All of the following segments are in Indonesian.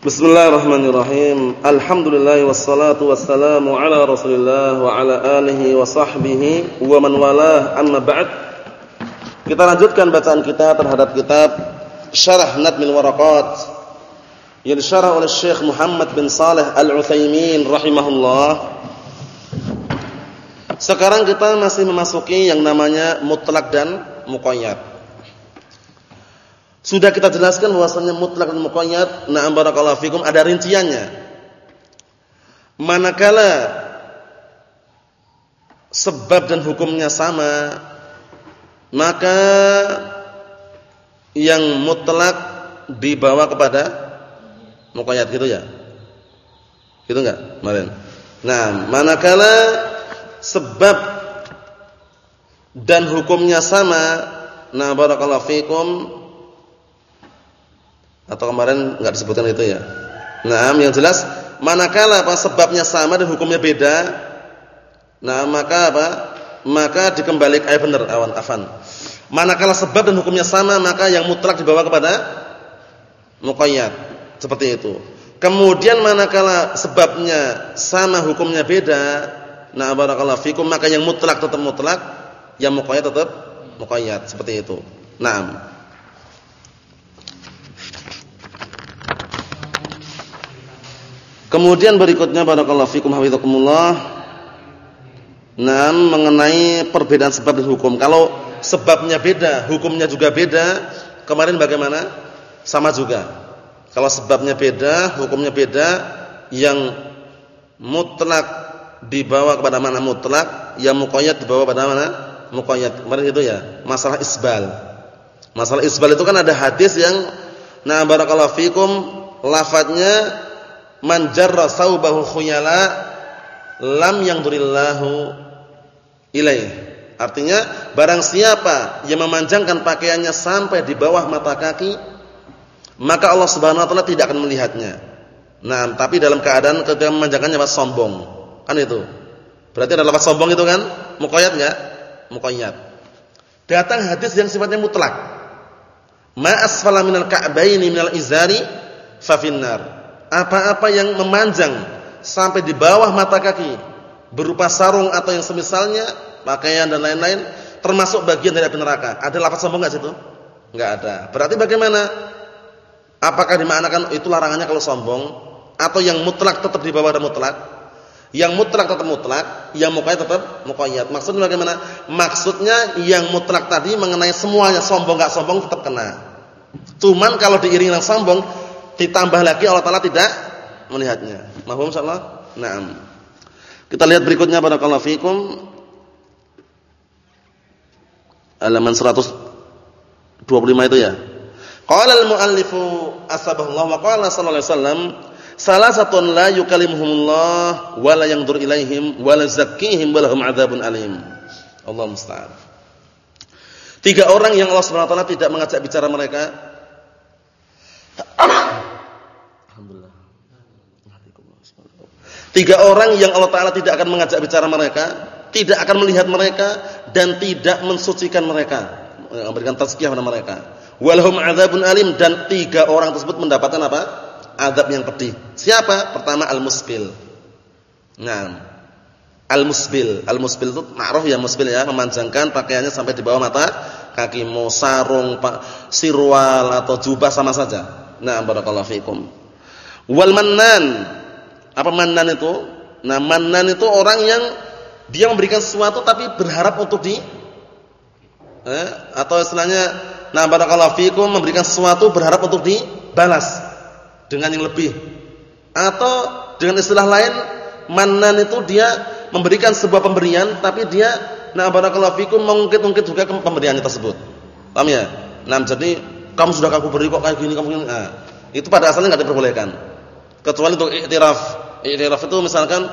Bismillahirrahmanirrahim. Alhamdulillah wassalatu wassalamu ala Rasulillah wa ala alihi wa sahbihi wa man walah amma ba'd. Kita lanjutkan bacaan kita terhadap kitab Syarah Nadmil Waraqat yang disyarah oleh Syekh Muhammad bin Saleh Al-Utsaimin rahimahullah. Sekarang kita masih memasuki yang namanya mutlak dan muqayyad. Sudah kita jelaskan bahwasanya mutlak dan muqayyad, na'am barakallahu fikum ada rinciannya. Manakala sebab dan hukumnya sama, maka yang mutlak dibawa kepada muqayyad gitu ya. Gitu enggak? Kemarin. Nah, manakala sebab dan hukumnya sama, nah barakallahu fikum atau kemarin enggak disebutkan itu ya. Nah, yang jelas manakala apa sebabnya sama dan hukumnya beda, nah maka apa? Maka dikembalikan eh benar awan afan. Manakala sebab dan hukumnya sama, maka yang mutlak dibawa kepada muqayyad. Seperti itu. Kemudian manakala sebabnya sama hukumnya beda, nah barakallahu fikum maka yang mutlak tetap mutlak, yang muqayyad tetap muqayyad. Seperti itu. Naam. Kemudian berikutnya barakallahu fikum hafizakumullah. Nah, mengenai perbedaan sebab dan hukum. Kalau sebabnya beda, hukumnya juga beda, kemarin bagaimana? Sama juga. Kalau sebabnya beda, hukumnya beda, yang mutlak dibawa kepada mana mutlak, yang muqayyad dibawa kepada mana? Muqayyad. Kemarin itu ya, masalah isbal. Masalah isbal itu kan ada hadis yang nah barakallahu fikum lafadznya man jarra saubahu khuyala lam yangdurillahu ilaih. Artinya barang siapa yang memanjangkan pakaiannya sampai di bawah mata kaki, maka Allah Subhanahu wa taala tidak akan melihatnya. Nah, tapi dalam keadaan ketika memanjangkannya pas sombong. Kan itu. Berarti ada lafaz sombong itu kan? Muqayyad enggak? Muqayyad. Datang hadis yang sifatnya mutlak. Ma asfala minal ka'baini minal izari fa finnar apa-apa yang memanjang sampai di bawah mata kaki berupa sarung atau yang semisalnya, pakaian dan lain-lain termasuk bagian dari api neraka. Ada lafaz sombong enggak situ? Enggak ada. Berarti bagaimana? Apakah dimaknakan itu larangannya kalau sombong atau yang mutlak tetap di bawah ada mutlak? Yang mutlak tetap mutlak, yang muqayyad tetap muqayyad. Maksudnya bagaimana? Maksudnya yang mutlak tadi mengenai semuanya sombong enggak sombong tetap kena. Cuman kalau diiringi dengan sombong ditambah lagi Allah Taala tidak melihatnya. Mahfum insyaallah? Naam. Kita lihat berikutnya pada kalau fikum halaman 125 itu ya. Qala al-muallifu asbahullah wa qala sallallahu alaihi wasallam salasatun la yukallimuhumullah wa la yanzur ilaihim wa la zakkihim wa lahum alim. Allah musta'an. Tiga orang yang Allah Subhanahu wa taala tidak mengajak bicara mereka Tiga orang yang Allah Ta'ala tidak akan mengajak bicara mereka, tidak akan melihat mereka, dan tidak mensucikan mereka. Memberikan tazkiyah kepada mereka. Walhum azabun alim. Dan tiga orang tersebut mendapatkan apa? Azab yang pedih. Siapa? Pertama al-musbil. Nah, al-musbil. Al-musbil itu ma'ruf ya musbil ya. Memanjangkan pakaiannya sampai di bawah mata kaki. Mau sarung, sirwal, atau jubah sama saja. Nah, barakallahu fikum. Wal mannan apa mannan itu? Nah, mannan itu orang yang dia memberikan sesuatu tapi berharap untuk di eh, atau istilahnya nah barakallahu fikum memberikan sesuatu berharap untuk dibalas dengan yang lebih. Atau dengan istilah lain, mannan itu dia memberikan sebuah pemberian tapi dia nah barakallahu fikum mengungkit-ungkit juga pemberiannya tersebut. Paham ya? Nah, jadi kamu sudah aku beri kok kayak gini kamu gini. Nah, itu pada asalnya enggak diperbolehkan. Kecuali untuk iktiraf. Iktiraf itu misalkan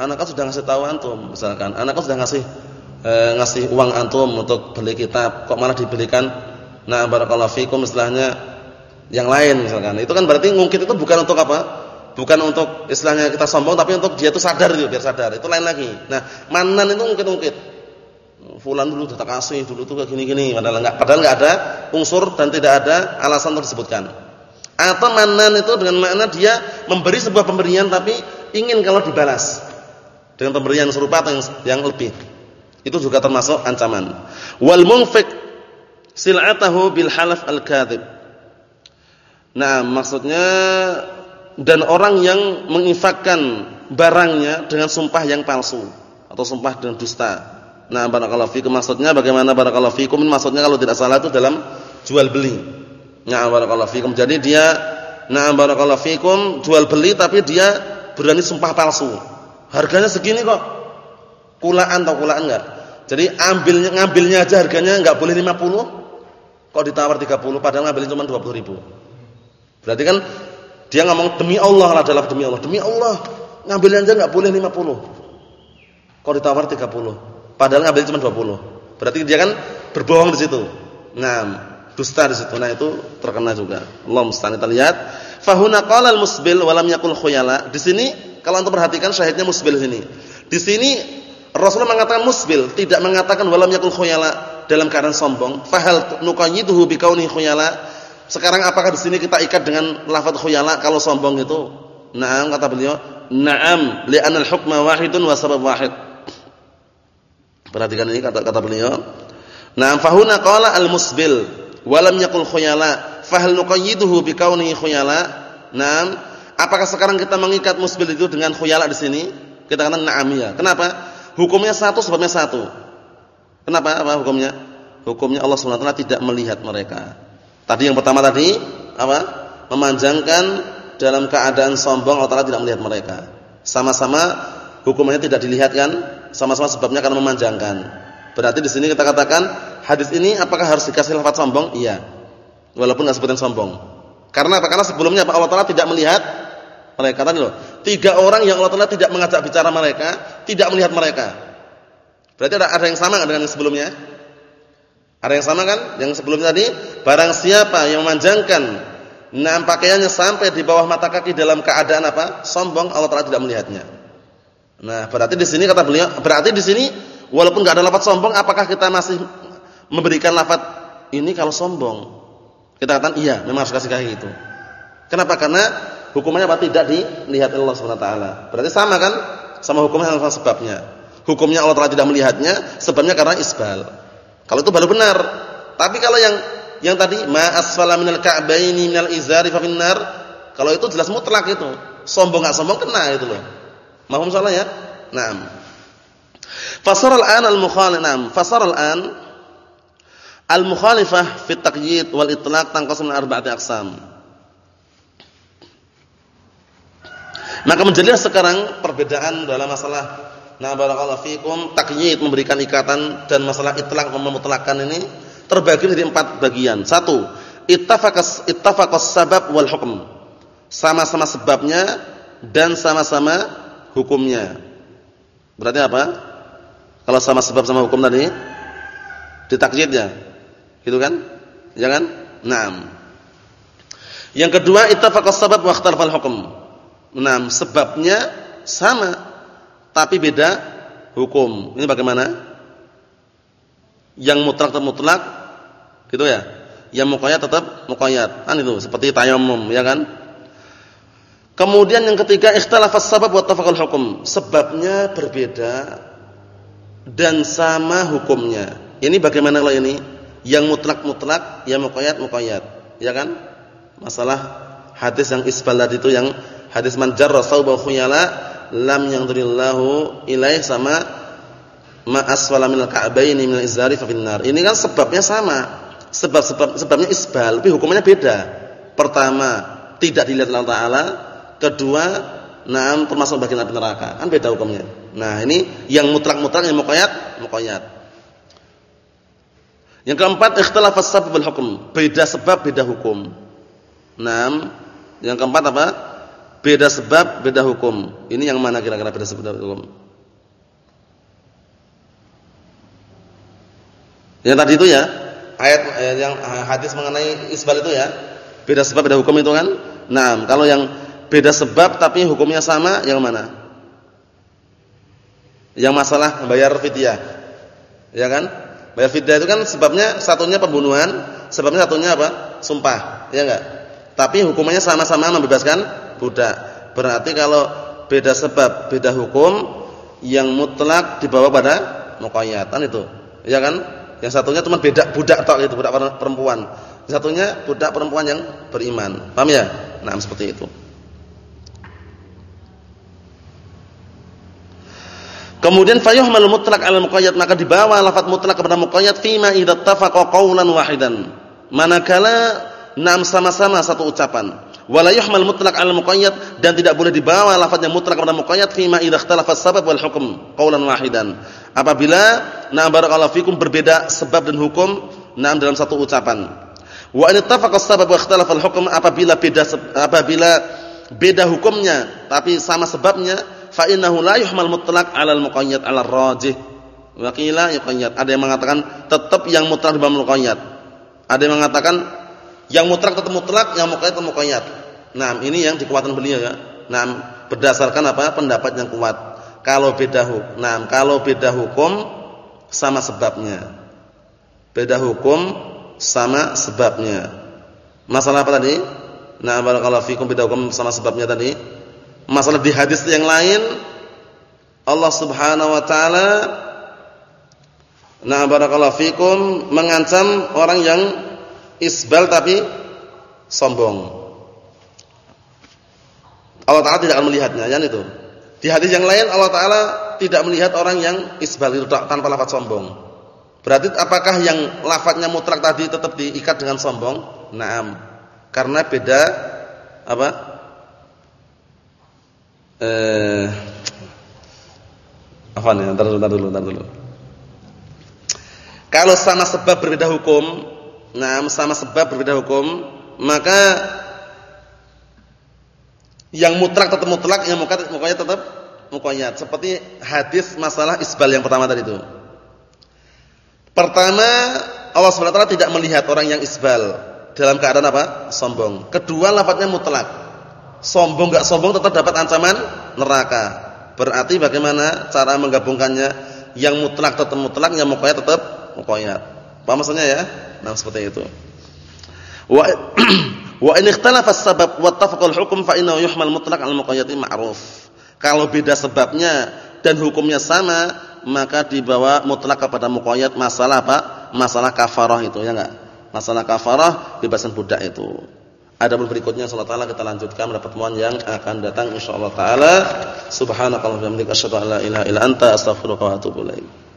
anak sudah ngasih tahu antum, misalkan anak sudah ngasih e, ngasih uang antum untuk beli kitab, kok malah dibelikan nah barakallahu fikum istilahnya yang lain misalkan. Itu kan berarti ngungkit itu bukan untuk apa? Bukan untuk istilahnya kita sombong tapi untuk dia itu sadar itu, biar sadar. Itu lain lagi. Nah, manan itu ngungkit-ngungkit. Fulan dulu sudah kasih, dulu tuh kayak gini-gini, padahal enggak padahal enggak ada unsur dan tidak ada alasan untuk disebutkan. Atau manan itu dengan makna dia memberi sebuah pemberian tapi ingin kalau dibalas dengan pemberian serupa atau yang, lebih. Itu juga termasuk ancaman. Wal munfiq sil'atahu bil halaf al kadhib. Nah, maksudnya dan orang yang menginfakkan barangnya dengan sumpah yang palsu atau sumpah dengan dusta. Nah, barakallahu fikum maksudnya bagaimana barakallahu fikum maksudnya kalau tidak salah itu dalam jual beli. Nah, barakallahu fikum. Jadi dia nah barakallahu fikum jual beli tapi dia berani sumpah palsu. Harganya segini kok. Kulaan atau kulaan enggak? Jadi ambilnya ngambilnya aja harganya enggak boleh 50. Kok ditawar 30 padahal ngambilnya cuma 20 ribu. Berarti kan dia ngomong demi Allah lah dalam demi Allah. Demi Allah ngambilnya aja enggak boleh 50. Kok ditawar 30. Padahal ngambil cuma 20. Berarti dia kan berbohong di situ. Nah, dusta di situ. Nah, itu terkena juga. Allah musta'an kita lihat. Fahuna qala al-musbil wa lam yakul khuyala. Di sini kalau untuk perhatikan syahidnya musbil sini. Di sini Rasulullah mengatakan musbil, tidak mengatakan wa lam yakul khuyala dalam keadaan sombong. Fahal nuqayyiduhu bi kauni khuyala? Sekarang apakah di sini kita ikat dengan lafaz khuyala kalau sombong itu? Naam kata beliau, na'am li'anal hukma wahidun wa sabab wahid. Perhatikan ini kata kata beliau. Nah, fahuna qala al-musbil wa lam yaqul khuyala. Fahal nuqayyiduhu bi kaunihi khuyala? Naam. Apakah sekarang kita mengikat musbil itu dengan khuyala di sini? Kita katakan na'am ya. Kenapa? Hukumnya satu sebabnya satu. Kenapa? Apa hukumnya? Hukumnya Allah taala tidak melihat mereka. Tadi yang pertama tadi apa? Memanjangkan dalam keadaan sombong Allah Taala tidak melihat mereka. Sama-sama hukumnya tidak dilihat kan? sama-sama sebabnya karena memanjangkan. Berarti di sini kita katakan hadis ini apakah harus dikasih lafaz sombong? Iya. Walaupun enggak sebutin sombong. Karena apa? Karena sebelumnya apa? Allah Taala tidak melihat mereka tadi loh. Tiga orang yang Allah Taala tidak mengajak bicara mereka, tidak melihat mereka. Berarti ada ada yang sama dengan yang sebelumnya? Ada yang sama kan? Yang sebelumnya tadi, barang siapa yang memanjangkan enam pakaiannya sampai di bawah mata kaki dalam keadaan apa? Sombong, Allah Taala tidak melihatnya. Nah, berarti di sini kata beliau, berarti di sini walaupun enggak ada lafaz sombong, apakah kita masih memberikan lafaz ini kalau sombong? Kita katakan iya, memang harus kasih kayak gitu. Kenapa? Karena hukumannya apa? Tidak dilihat Allah Subhanahu wa. Berarti sama kan? Sama hukumnya sama sebabnya. Hukumnya Allah Taala tidak melihatnya, sebabnya karena isbal. Kalau itu baru benar. Tapi kalau yang yang tadi ma asfala minal ka'baini minal izari fa kalau itu jelas mutlak itu. Sombong enggak sombong kena itu loh. Mahum salah ya? Naam. Fasar al-an al-mukhalif. Naam, fasar al-an al-mukhalifah fi at-taqyid wal itlaq tanqasam min arba'ati aqsam. Maka menjelaskan sekarang perbedaan dalam masalah Nah barakallahu fikum taqyid memberikan ikatan dan masalah itlaq memutlakkan ini terbagi dari empat bagian. Satu, ittafaqas ittafaqas sabab wal hukm. Sama-sama sebabnya dan sama-sama hukumnya. Berarti apa? Kalau sama sebab sama hukum tadi ditakjidnya. Gitu kan? Jangan? Ya Naam. Yang kedua ittafaqas sabab wa ikhtalafal hukm. Naam, sebabnya sama tapi beda hukum. Ini bagaimana? Yang mutlak tetap mutlak gitu ya. Yang muqayyad tetap muqayyad. Kan itu seperti tayammum, ya kan? Kemudian yang ketiga ikhtilafas sabab wa tafaqul hukum. Sebabnya berbeda dan sama hukumnya. Ini bagaimana kalau ini? Yang mutlak-mutlak, yang muqayyad muqayyad. Ya kan? Masalah hadis yang isbalat itu yang hadis man jarra sauba khuyala lam yanzurillahu ilaih sama ma asfala minal ka'baini minal izari fa. Ini kan sebabnya sama. Sebab-sebab sebabnya isbal, tapi hukumnya beda. Pertama, tidak dilihat Allah Taala Kedua, nah termasuk bagian api neraka. Kan beda hukumnya. Nah, ini yang mutlak-mutlak yang muqayyad, muqayyad. Yang keempat, ikhtilafas sabab wal hukum. Beda sebab, beda hukum. Nah, yang keempat apa? Beda sebab, beda hukum. Ini yang mana kira-kira beda sebab, beda hukum? Yang tadi itu ya, ayat, ayat yang hadis mengenai isbal itu ya. Beda sebab, beda hukum itu kan? Nah, kalau yang beda sebab tapi hukumnya sama yang mana? Yang masalah bayar fidyah. Ya kan? Bayar fidyah itu kan sebabnya satunya pembunuhan, sebabnya satunya apa? Sumpah, ya enggak? Tapi hukumannya sama-sama membebaskan budak. Berarti kalau beda sebab, beda hukum, yang mutlak dibawa pada muqayyad. Kan itu. Ya kan? Yang satunya cuma beda budak tok itu, budak perempuan. Satunya budak perempuan yang beriman. Paham ya? Nah, seperti itu. Kemudian fayuhmal mutlak al muqayyad maka dibawa lafaz mutlak kepada muqayyad fima idza tafaqa qawlan wahidan. Manakala enam sama-sama satu ucapan. Wala yuhmal mutlak al muqayyad dan tidak boleh dibawa lafaznya mutlak kepada muqayyad fima idza ikhtalafa sabab wal hukm qawlan wahidan. Apabila na barakallahu fikum berbeda sebab dan hukum enam dalam satu ucapan. Wa in ittafaqa sabab wa ikhtalafa al hukm apabila beda apabila beda hukumnya tapi sama sebabnya fa innahu la yuhmal mutlaq 'ala al-muqayyad 'ala ar-rajih. Wa qila yuqayyad. Ada yang mengatakan tetap yang mutlak di muqayyad. Ada yang mengatakan yang mutlak tetap mutlak, yang muqayyad tetap muqayyad. Nah, ini yang dikuatkan beliau ya. Nah, berdasarkan apa? Pendapat yang kuat. Kalau beda hukum, nah, kalau beda hukum sama sebabnya. Beda hukum sama sebabnya. Masalah apa tadi? Nah, barakallahu fikum beda hukum sama sebabnya tadi. Masalah di hadis yang lain Allah Subhanahu wa taala Nah barakallahu fikum mengancam orang yang isbal tapi sombong. Allah taala tidak akan melihatnya, kan itu. Di hadis yang lain Allah taala tidak melihat orang yang isbal itu tanpa lafaz sombong. Berarti apakah yang lafaznya mutlak tadi tetap diikat dengan sombong? Naam. Karena beda apa? Eh apa nih? Entar dulu, entar dulu, entar dulu. Kalau sama sebab berbeda hukum, nah sama sebab berbeda hukum, maka yang mutlak tetap mutlak, yang mukanya tetap mukanya. Seperti hadis masalah isbal yang pertama tadi itu. Pertama, Allah SWT tidak melihat orang yang isbal dalam keadaan apa? Sombong. Kedua, lafadznya mutlak sombong enggak sombong tetap dapat ancaman neraka. Berarti bagaimana cara menggabungkannya? Yang mutlak tetap mutlak, yang muqayyad tetap muqayyad. Paham maksudnya ya? Nah, seperti itu. Wa wa in ikhtalafa as-sabab wa ittafaqa al-hukm fa innahu yuhmal mutlaq al-muqayyad ma'ruf. Kalau beda sebabnya dan hukumnya sama, maka dibawa mutlak kepada muqayyad masalah apa? Masalah kafarah itu ya enggak? Masalah kafarah bebasan budak itu. Adapun berikutnya insyaallah taala kita lanjutkan pada pertemuan yang akan datang insyaallah taala. Subhanakallahumma wa bihamdika asyhadu an la ilaha illa anta astaghfiruka wa atubu ilaik.